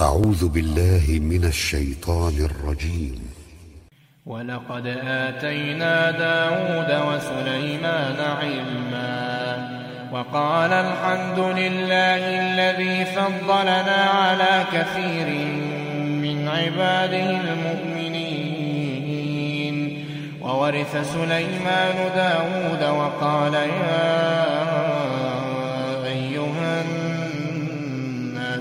أعوذ بالله من الشيطان الرجيم. ولقد آتينا داود وسليمان علما وقال الحمد لله الذي فضلنا على كثير من عباده المؤمنين. وورث سليمان داود وقال يا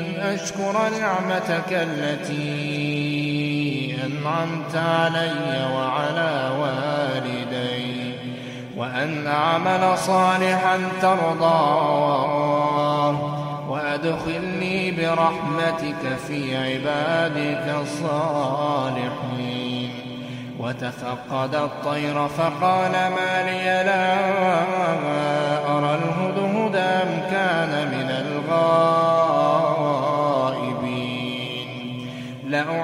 أن أشكر نعمتك التي أنعمت علي وعلى والدي وأن أعمل صالحا ترضى وأدخلني برحمتك في عبادك الصالحين. وتفقد الطير فقال ما لي لا أرى الهدهد أم كان من الغار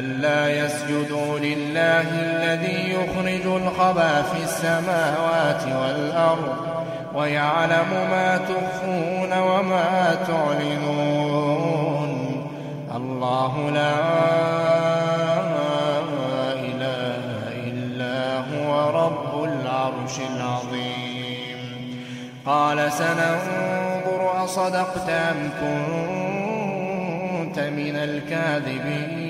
ألا يسجدوا لله الذي يخرج الخبى في السماوات والأرض ويعلم ما تخفون وما تعلنون. الله لا إله إلا هو رب العرش العظيم. قال سننظر أصدقت أم كنت من الكاذبين.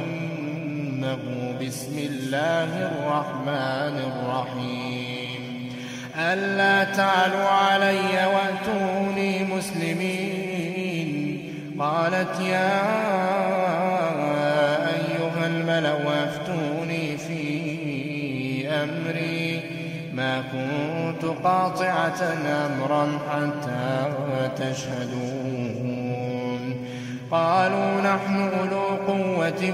بسم الله الرحمن الرحيم. ألا تعلوا علي وأتوني مسلمين. قالت يا أيها الملو أفتوني في أمري. ما كنت قاطعة أمرا حتى تشهدون. قالوا نحن أولو قوة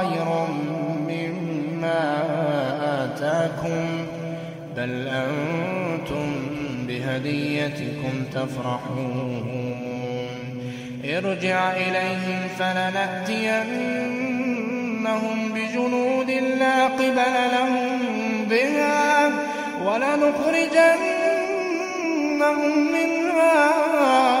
هداكم بل أنتم بهديتكم تفرحون ارجع إليهم فلنأتينهم بجنود لا قبل لهم بها ولنخرجنهم منها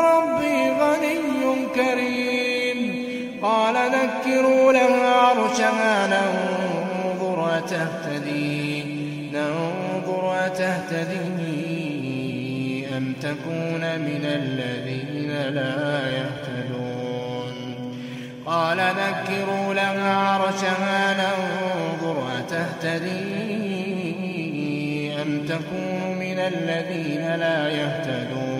ربي غني كريم. قال نكروا لها عرشها ننظر أتهتدي ننظر أتهتدي أم تكون من الذين لا يهتدون. قال نكروا لها عرشها ننظر أتهتدي أم تكون من الذين لا يهتدون.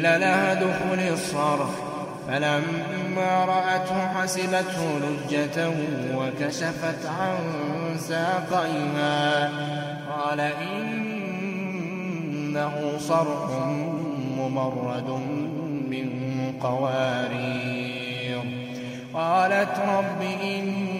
قيل لها دخل الصرف فلما رأته حسبته لجة وكشفت عن ساقيها. قال إنه صرح ممرد من قوارير. قالت رب إني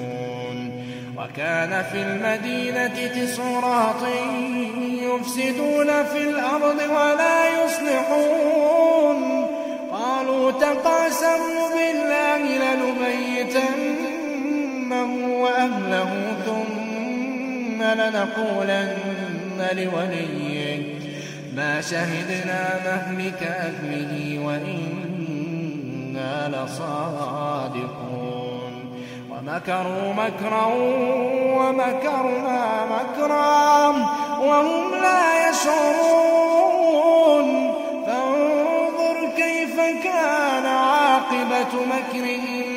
وكان في المدينة تسعرات يفسدون في الأرض ولا يصلحون. قالوا تقاسموا بالله لنبيتنه وأهله ثم لنقولن لوليه. ما شهدنا مهلك أهله وإنا لصادقون. ومكروا مكرا ومكرنا مكرا وهم لا يشعرون. فانظر كيف كان عاقبة مكرهم.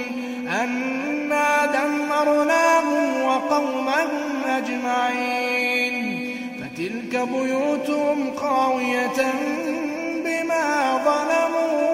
أنا دمرناهم وقومهم أجمعين. فتلك بيوتهم قاوية بما ظلموا.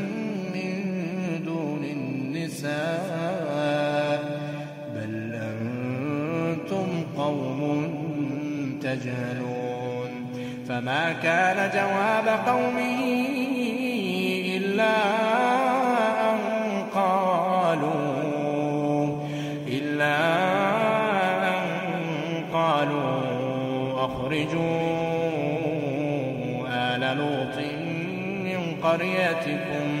بل أنتم قوم تجهلون. فما كان جواب قومه إلا أن قالوا إلا أن قالوا أخرجوا آل لوط من قريتكم.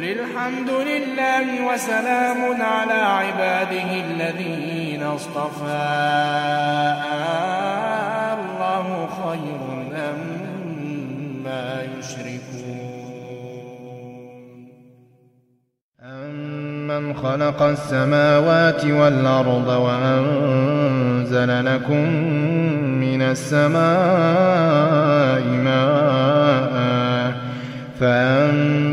قل الحمد لله وسلام على عباده الذين اصطفى الله خير أما يشركون أمن خلق السماوات والأرض وأنزل لكم من السماء ماء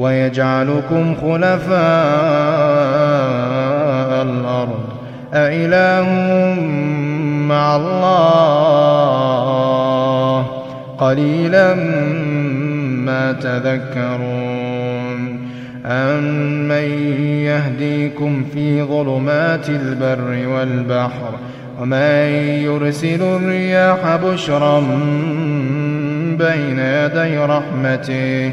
ويجعلكم خلفاء الأرض. أإله مع الله. قليلا ما تذكرون. أمن يهديكم في ظلمات البر والبحر؟ ومن يرسل الرياح بشرا بين يدي رحمته؟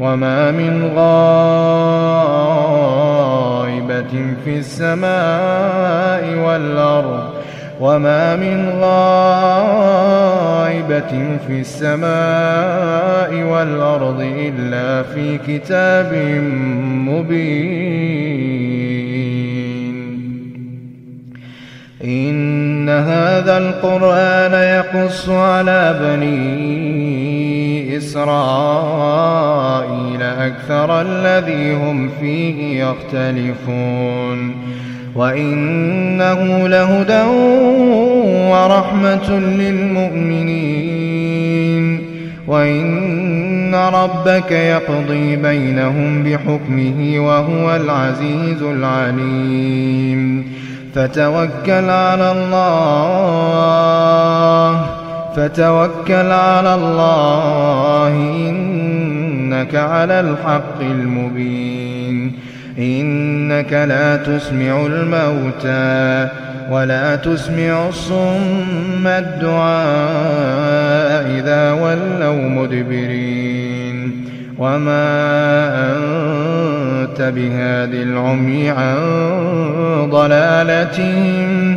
وما من غائبة في السماء والأرض وما من غائبة في السماء والأرض إلا في كتاب مبين إن هذا القرآن يقص على بنين إسرائيل أكثر الذي هم فيه يختلفون وإنه لهدى ورحمة للمؤمنين وإن ربك يقضي بينهم بحكمه وهو العزيز العليم فتوكل على الله فتوكل على الله إنك على الحق المبين إنك لا تسمع الموتى ولا تسمع الصم الدعاء إذا ولوا مدبرين وما أنت بهذه العمي عن ضلالتهم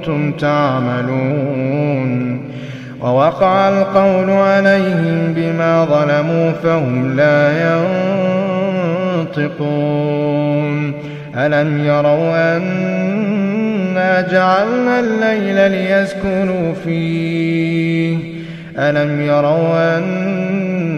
كنتم تعملون ووقع القول عليهم بما ظلموا فهم لا ينطقون. ألم يروا أنا جعلنا الليل ليسكنوا فيه؟ ألم يروا أنا